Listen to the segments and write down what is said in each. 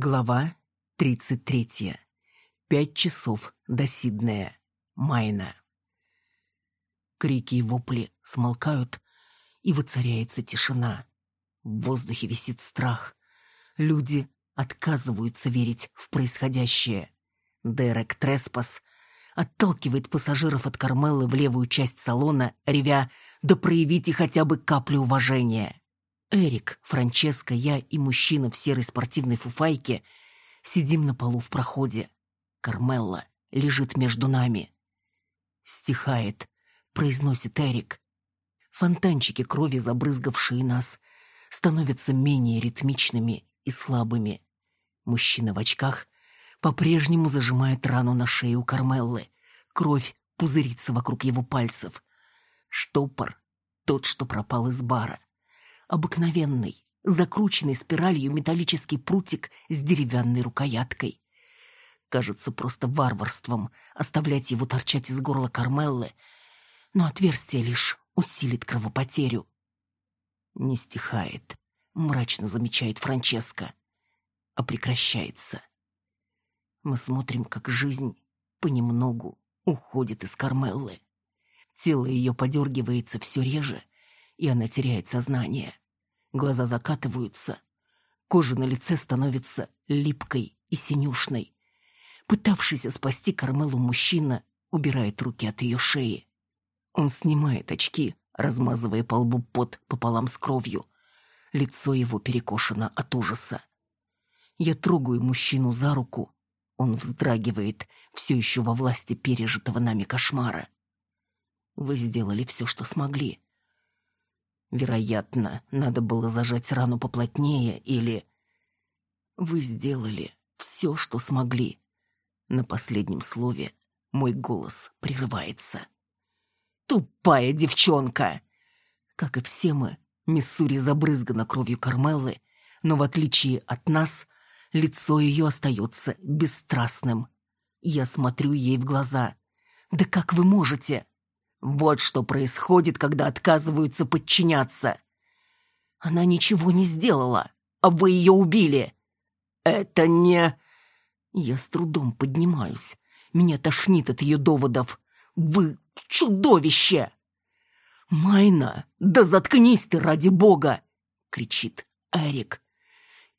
Глава 33. Пять часов до Сиднея. Майна. Крики и вопли смолкают, и воцаряется тишина. В воздухе висит страх. Люди отказываются верить в происходящее. Дерек Треспас отталкивает пассажиров от Кармеллы в левую часть салона, ревя «Да проявите хотя бы каплю уважения!» Эрик, Франческо, я и мужчина в серой спортивной фуфайке сидим на полу в проходе. Кармелла лежит между нами. «Стихает», — произносит Эрик. Фонтанчики крови, забрызгавшие нас, становятся менее ритмичными и слабыми. Мужчина в очках по-прежнему зажимает рану на шее у Кармеллы. Кровь пузырится вокруг его пальцев. Штопор, тот, что пропал из бара обыкновенный, закрученный спиралью металлический прутик с деревянной рукояткой. Кажется просто варварством оставлять его торчать из горла Кармеллы, но отверстие лишь усилит кровопотерю. Не стихает, мрачно замечает Франческо, а прекращается. Мы смотрим, как жизнь понемногу уходит из Кармеллы. Тело ее подергивается все реже, и она теряет сознание. Глаза закатываются. Кожа на лице становится липкой и синюшной. Пытавшийся спасти Кармелу мужчина убирает руки от ее шеи. Он снимает очки, размазывая по лбу пот пополам с кровью. Лицо его перекошено от ужаса. Я трогаю мужчину за руку. Он вздрагивает, все еще во власти пережитого нами кошмара. Вы сделали все, что смогли. Вероятно, надо было зажать рану поплотнее или... Вы сделали все, что смогли. На последнем слове мой голос прерывается. Тупая девчонка! Как и все мы, Миссури забрызгана кровью Кармеллы, но в отличие от нас, лицо ее остается бесстрастным. Я смотрю ей в глаза. «Да как вы можете?» Вот что происходит, когда отказываются подчиняться. Она ничего не сделала, а вы ее убили. Это не... Я с трудом поднимаюсь. Меня тошнит от ее доводов. Вы чудовище! Майна, да заткнись ты ради бога! Кричит Эрик.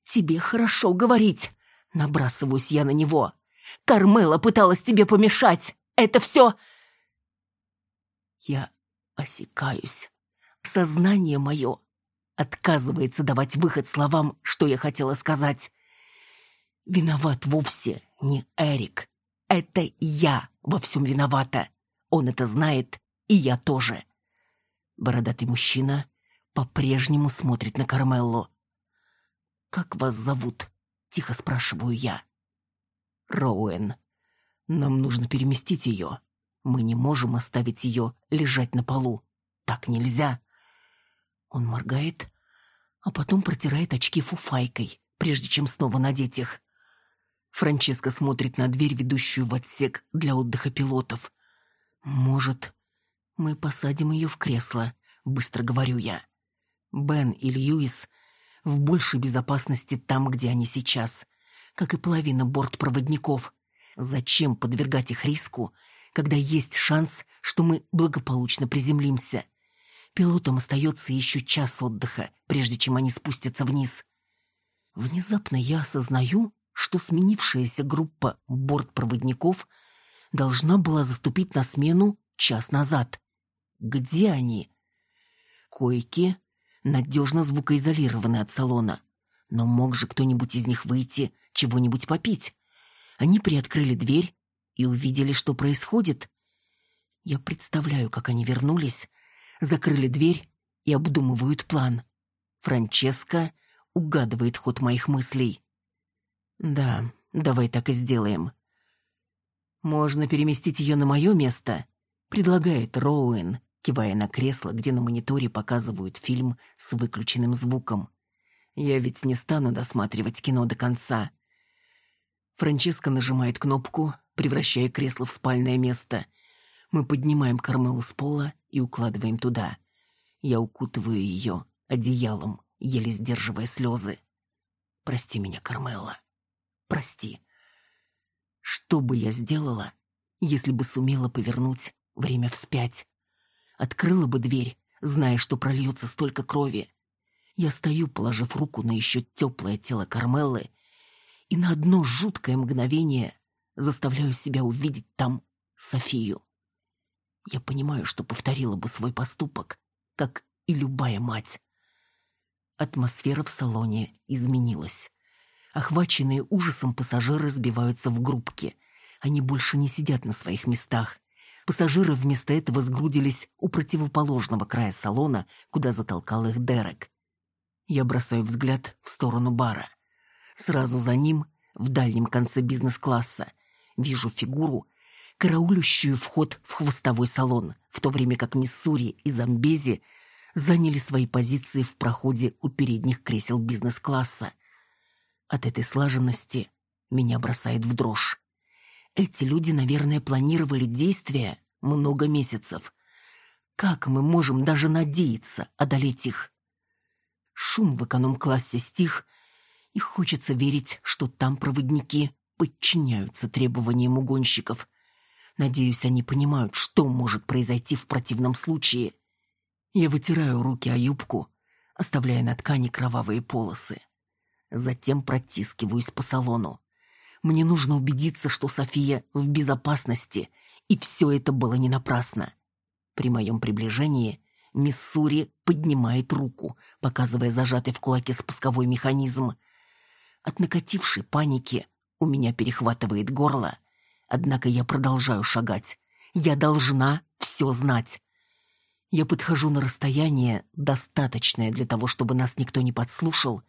Тебе хорошо говорить. Набрасываюсь я на него. Кармела пыталась тебе помешать. Это все я осекаюсь. Сознание мое отказывается давать выход словам, что я хотела сказать. Виноват вовсе не Эрик. Это я во всем виновата. Он это знает, и я тоже. Бородатый мужчина по-прежнему смотрит на Кармеллу. «Как вас зовут?» — тихо спрашиваю я. «Роуэн. Нам нужно переместить ее. Мы не можем оставить ее лежать на полу. Так нельзя. Он моргает, а потом протирает очки фуфайкой, прежде чем снова надеть их. Франческа смотрит на дверь, ведущую в отсек для отдыха пилотов. «Может, мы посадим ее в кресло», — быстро говорю я. Бен и Льюис в большей безопасности там, где они сейчас, как и половина бортпроводников. Зачем подвергать их риску, когда есть шанс, что мы благополучно приземлимся. Пилотам остается еще час отдыха, прежде чем они спустятся вниз. Внезапно я осознаю, что сменившаяся группа бортпроводников должна была заступить на смену час назад. Где они? Койки надежно звукоизолированы от салона. Но мог же кто-нибудь из них выйти, чего-нибудь попить? Они приоткрыли дверь и увидели, что происходит. Я представляю, как они вернулись, закрыли дверь и обдумывают план. Франческа угадывает ход моих мыслей. «Да, давай так и сделаем». «Можно переместить ее на мое место», — предлагает Роуэн, кивая на кресло, где на мониторе показывают фильм с выключенным звуком. «Я ведь не стану досматривать кино до конца». Франческа нажимает кнопку, превращая кресло в спальное место. Мы поднимаем Кармелу с пола и укладываем туда. Я укутываю ее одеялом, еле сдерживая слезы. «Прости меня, Кармела. прости. Что бы я сделала, если бы сумела повернуть время вспять? Открыла бы дверь, зная, что прольется столько крови. Я стою, положив руку на еще теплое тело Кармеллы, и на одно жуткое мгновение заставляю себя увидеть там Софию. Я понимаю, что повторила бы свой поступок, как и любая мать. Атмосфера в салоне изменилась. Охваченные ужасом пассажиры сбиваются в группки. Они больше не сидят на своих местах. Пассажиры вместо этого сгрудились у противоположного края салона, куда затолкал их Дерек. Я бросаю взгляд в сторону бара. Сразу за ним, в дальнем конце бизнес-класса, вижу фигуру, караулющую вход в хвостовой салон, в то время как Миссури и Замбези заняли свои позиции в проходе у передних кресел бизнес-класса. От этой слаженности меня бросает в дрожь. Эти люди, наверное, планировали действия много месяцев. Как мы можем даже надеяться одолеть их? Шум в эконом-классе стих, и хочется верить, что там проводники подчиняются требованиям угонщиков. Надеюсь, они понимают, что может произойти в противном случае. Я вытираю руки о юбку, оставляя на ткани кровавые полосы. Затем протискиваюсь по салону. Мне нужно убедиться, что София в безопасности, и все это было не напрасно. При моем приближении Миссури поднимает руку, показывая зажатый в кулаке спусковой механизм. От накатившей паники у меня перехватывает горло, однако я продолжаю шагать. Я должна все знать. Я подхожу на расстояние, достаточное для того, чтобы нас никто не подслушал,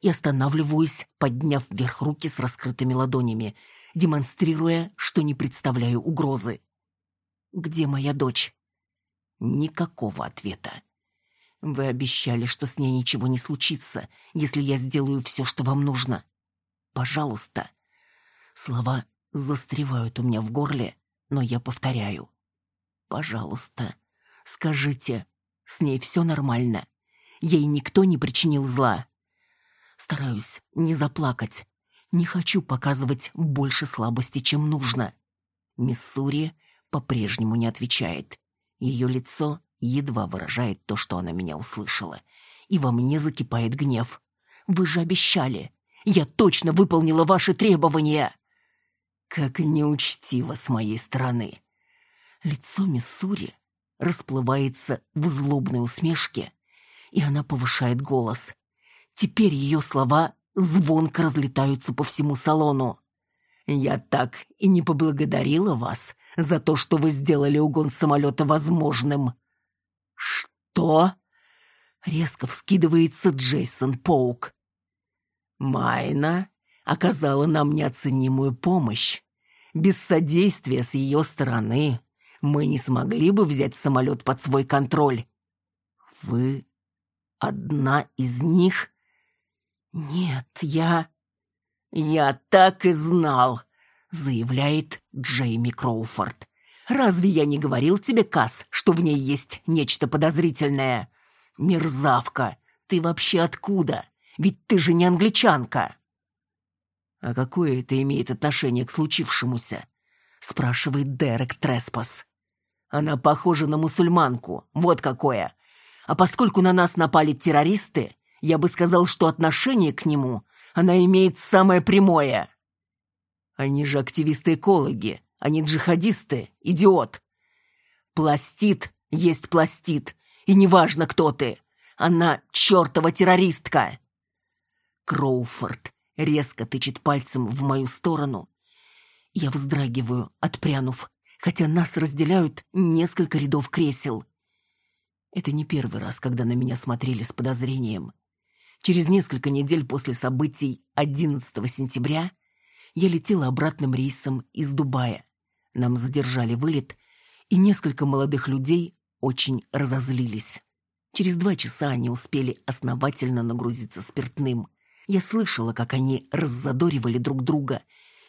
и останавливаюсь, подняв вверх руки с раскрытыми ладонями, демонстрируя, что не представляю угрозы. «Где моя дочь?» Никакого ответа. Вы обещали, что с ней ничего не случится, если я сделаю все, что вам нужно. Пожалуйста. Слова застревают у меня в горле, но я повторяю. Пожалуйста, скажите, с ней все нормально. Ей никто не причинил зла. Стараюсь не заплакать. Не хочу показывать больше слабости, чем нужно. Миссури по-прежнему не отвечает. Ее лицо едва выражает то, что она меня услышала. И во мне закипает гнев. «Вы же обещали! Я точно выполнила ваши требования!» Как неучтиво с моей стороны. Лицо Миссури расплывается в злобной усмешке, и она повышает голос. Теперь ее слова звонко разлетаются по всему салону. «Я так и не поблагодарила вас за то, что вы сделали угон самолета возможным». «Что?» — резко вскидывается Джейсон Поук. «Майна оказала нам неоценимую помощь. Без содействия с ее стороны мы не смогли бы взять самолет под свой контроль. Вы одна из них?» «Нет, я...» «Я так и знал», — заявляет Джейми Кроуфорд. «Разве я не говорил тебе, Касс, что в ней есть нечто подозрительное? Мерзавка, ты вообще откуда? Ведь ты же не англичанка!» «А какое это имеет отношение к случившемуся?» — спрашивает Дерек Треспас. «Она похожа на мусульманку, вот какое. А поскольку на нас напали террористы, я бы сказал, что отношение к нему она имеет самое прямое. Они же активисты-экологи, не джихадисты, идиот. Пластит есть пластит, и неважно, кто ты. Она чертова террористка. Кроуфорд резко тычет пальцем в мою сторону. Я вздрагиваю, отпрянув, хотя нас разделяют несколько рядов кресел. Это не первый раз, когда на меня смотрели с подозрением. Через несколько недель после событий 11 сентября я летела обратным рейсом из Дубая. Нам задержали вылет, и несколько молодых людей очень разозлились. Через два часа они успели основательно нагрузиться спиртным. Я слышала, как они раззадоривали друг друга,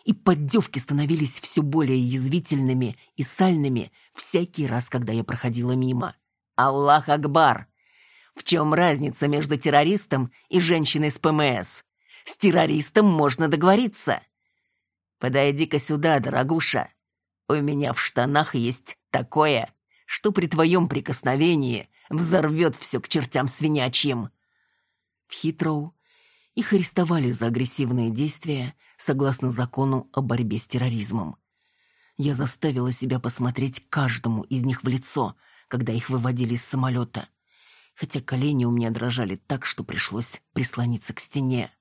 и поддевки становились все более язвительными и сальными всякий раз, когда я проходила мимо. «Аллах Акбар!» В чем разница между террористом и женщиной с ПМС? С террористом можно договориться. подойди-ка сюда, дорогуша. У меня в штанах есть такое, что при твоем прикосновении взорвет все к чертям свинячьим». В Хитроу их арестовали за агрессивные действия согласно закону о борьбе с терроризмом. Я заставила себя посмотреть каждому из них в лицо, когда их выводили из самолета, хотя колени у меня дрожали так, что пришлось прислониться к стене.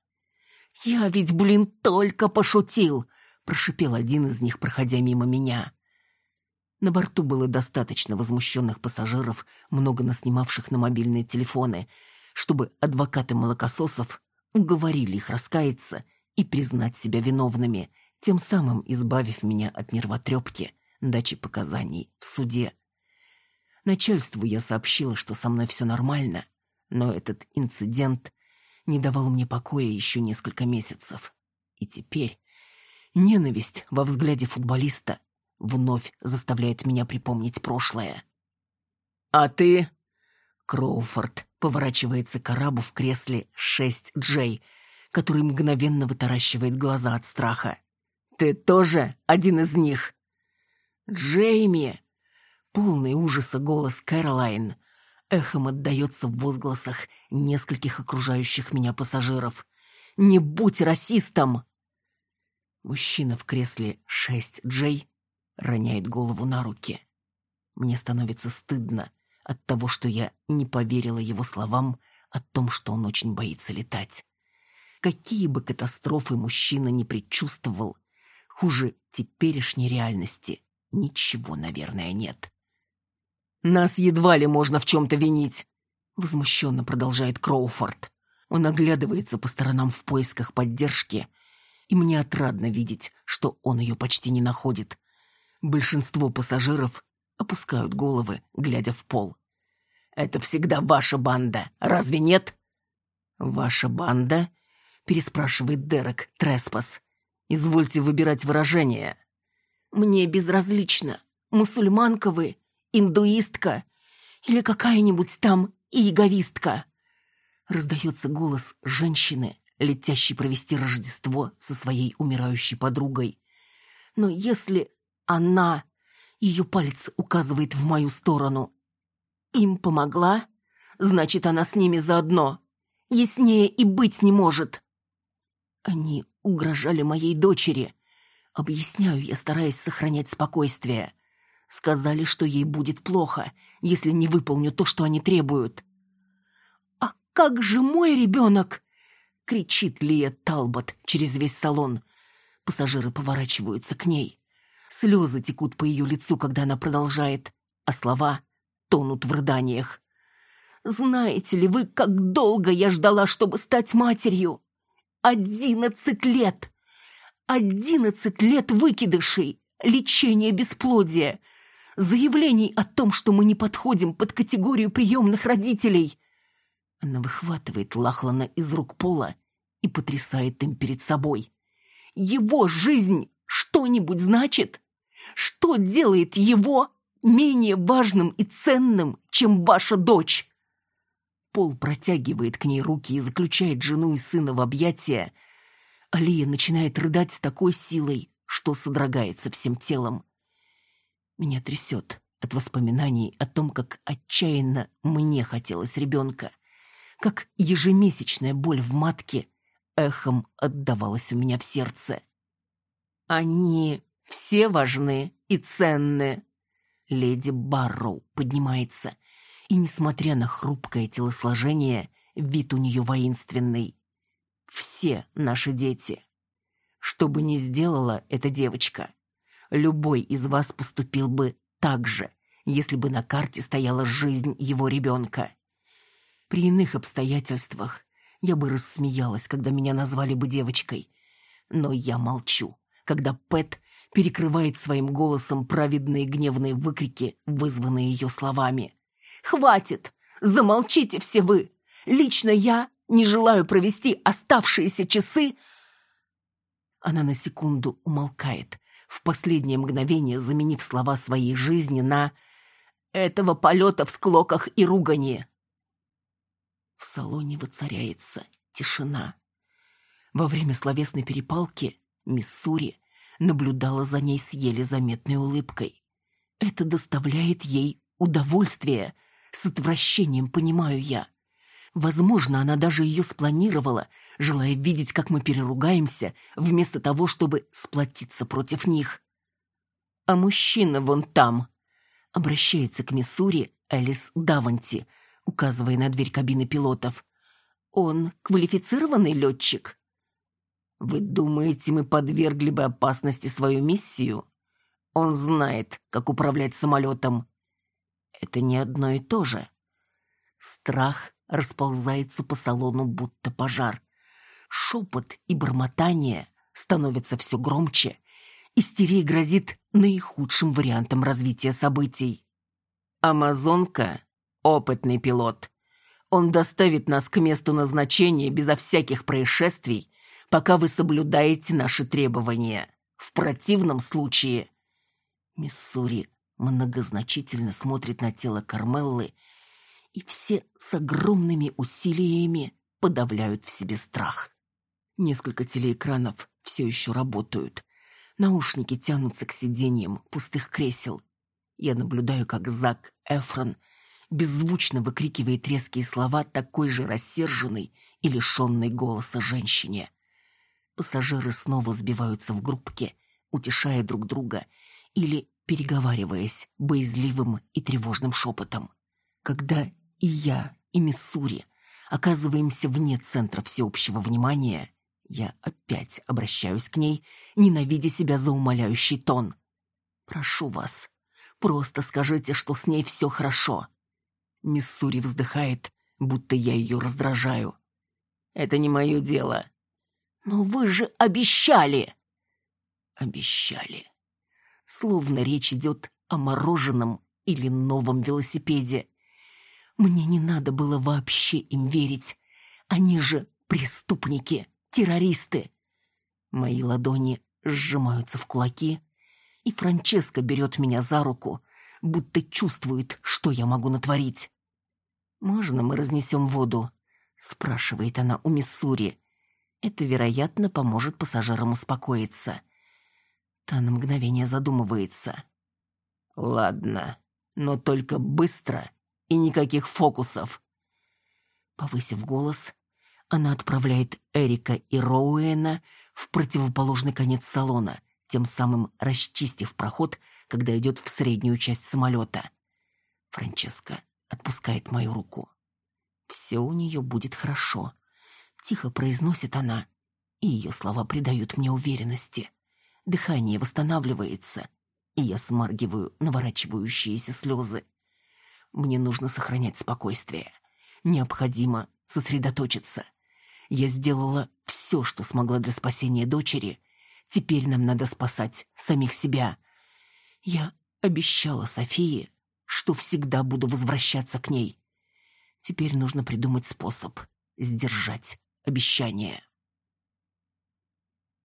«Я ведь, блин, только пошутил!» – прошипел один из них, проходя мимо меня. На борту было достаточно возмущенных пассажиров, много наснимавших на мобильные телефоны, чтобы адвокаты молокососов уговорили их раскаяться и признать себя виновными, тем самым избавив меня от нервотрепки, дачи показаний в суде. Начальству я сообщила, что со мной все нормально, но этот инцидент не давал мне покоя еще несколько месяцев. И теперь ненависть во взгляде футболиста вновь заставляет меня припомнить прошлое. «А ты?» Кроуфорд поворачивается к арабу в кресле 6J, который мгновенно вытаращивает глаза от страха. «Ты тоже один из них?» «Джейми!» Полный ужаса голос Кэролайн эхом отдается в возгласах нескольких окружающих меня пассажиров. «Не будь расистом!» Мужчина в кресле 6J роняет голову на руки. Мне становится стыдно от того, что я не поверила его словам о том, что он очень боится летать. Какие бы катастрофы мужчина не предчувствовал, хуже теперешней реальности ничего, наверное, нет. «Нас едва ли можно в чем-то винить», — возмущенно продолжает Кроуфорд. Он оглядывается по сторонам в поисках поддержки, и мне отрадно видеть, что он ее почти не находит. Большинство пассажиров опускают головы, глядя в пол. «Это всегда ваша банда, разве нет?» «Ваша банда?» — переспрашивает Дерек Треспас. «Извольте выбирать выражение». «Мне безразлично, мусульманка вы, индуистка или какая-нибудь там иеговистка». Раздается голос женщины, летящей провести Рождество со своей умирающей подругой. «Но если она...» Ее палец указывает в мою сторону. Им помогла? Значит, она с ними заодно. Яснее и быть не может. Они угрожали моей дочери. Объясняю я, стараясь сохранять спокойствие. Сказали, что ей будет плохо, если не выполню то, что они требуют. «А как же мой ребенок?» — кричит Лия Талбот через весь салон. Пассажиры поворачиваются к ней. Слезы текут по ее лицу, когда она продолжает, а слова тонут в рыданиях. «Знаете ли вы, как долго я ждала, чтобы стать матерью? Одиннадцать лет! Одиннадцать лет выкидышей, лечения бесплодия, заявлений о том, что мы не подходим под категорию приемных родителей!» Она выхватывает Лахлана из рук Пола и потрясает им перед собой. «Его жизнь что-нибудь значит? Что делает его менее важным и ценным, чем ваша дочь?» Пол протягивает к ней руки и заключает жену и сына в объятия. Алия начинает рыдать с такой силой, что содрогается всем телом. Меня трясет от воспоминаний о том, как отчаянно мне хотелось ребенка, как ежемесячная боль в матке эхом отдавалась у меня в сердце. Они все важны и ценны, Леди Барроу поднимается, и, несмотря на хрупкое телосложение, вид у нее воинственный. Все наши дети. Что бы ни сделала эта девочка, любой из вас поступил бы так же, если бы на карте стояла жизнь его ребенка. При иных обстоятельствах я бы рассмеялась, когда меня назвали бы девочкой. Но я молчу, когда Пэт перекрывает своим голосом праведные гневные выкрики, вызванные ее словами. «Хватит! Замолчите все вы! Лично я не желаю провести оставшиеся часы...» Она на секунду умолкает, в последнее мгновение заменив слова своей жизни на «этого полета в склоках и ругани». В салоне воцаряется тишина. Во время словесной перепалки Миссури наблюдала за ней с еле заметной улыбкой. Это доставляет ей удовольствие, с отвращением понимаю я. Возможно, она даже ее спланировала, желая видеть, как мы переругаемся, вместо того, чтобы сплотиться против них. «А мужчина вон там!» Обращается к Миссури Элис Даванти, указывая на дверь кабины пилотов. «Он квалифицированный летчик?» «Вы думаете, мы подвергли бы опасности свою миссию? Он знает, как управлять самолетом». «Это не одно и то же». Страх расползается по салону, будто пожар. Шепот и бормотание становятся все громче. Истерия грозит наихудшим вариантом развития событий. «Амазонка — опытный пилот. Он доставит нас к месту назначения безо всяких происшествий, пока вы соблюдаете наши требования. В противном случае...» Миссури многозначительно смотрит на тело Кармеллы и все с огромными усилиями подавляют в себе страх. Несколько телеэкранов все еще работают. Наушники тянутся к сиденьям пустых кресел. Я наблюдаю, как Зак Эфрон беззвучно выкрикивает резкие слова такой же рассерженной и лишенной голоса женщине. Пассажиры снова сбиваются в группки, утешая друг друга или переговариваясь боязливым и тревожным шепотом. Когда и я, и Миссури оказываемся вне центра всеобщего внимания, я опять обращаюсь к ней, ненавидя себя за умоляющий тон. «Прошу вас, просто скажите, что с ней все хорошо». Миссури вздыхает, будто я ее раздражаю. «Это не мое дело». «Но вы же обещали!» «Обещали». Словно речь идет о мороженом или новом велосипеде. Мне не надо было вообще им верить. Они же преступники, террористы. Мои ладони сжимаются в кулаки, и Франческа берет меня за руку, будто чувствует, что я могу натворить. «Можно мы разнесем воду?» — спрашивает она у Миссури. Это, вероятно, поможет пассажирам успокоиться. Та на мгновение задумывается. «Ладно, но только быстро и никаких фокусов. Повысив голос, она отправляет Эрика и Роуэна в противоположный конец салона, тем самым расчистив проход, когда идет в среднюю часть самолета. Франческа отпускает мою руку. «Все у нее будет хорошо», — тихо произносит она, и ее слова придают мне уверенности. Дыхание восстанавливается, и я смаргиваю наворачивающиеся слезы. Мне нужно сохранять спокойствие. Необходимо сосредоточиться. Я сделала все, что смогла для спасения дочери. Теперь нам надо спасать самих себя. Я обещала Софии, что всегда буду возвращаться к ней. Теперь нужно придумать способ сдержать обещание.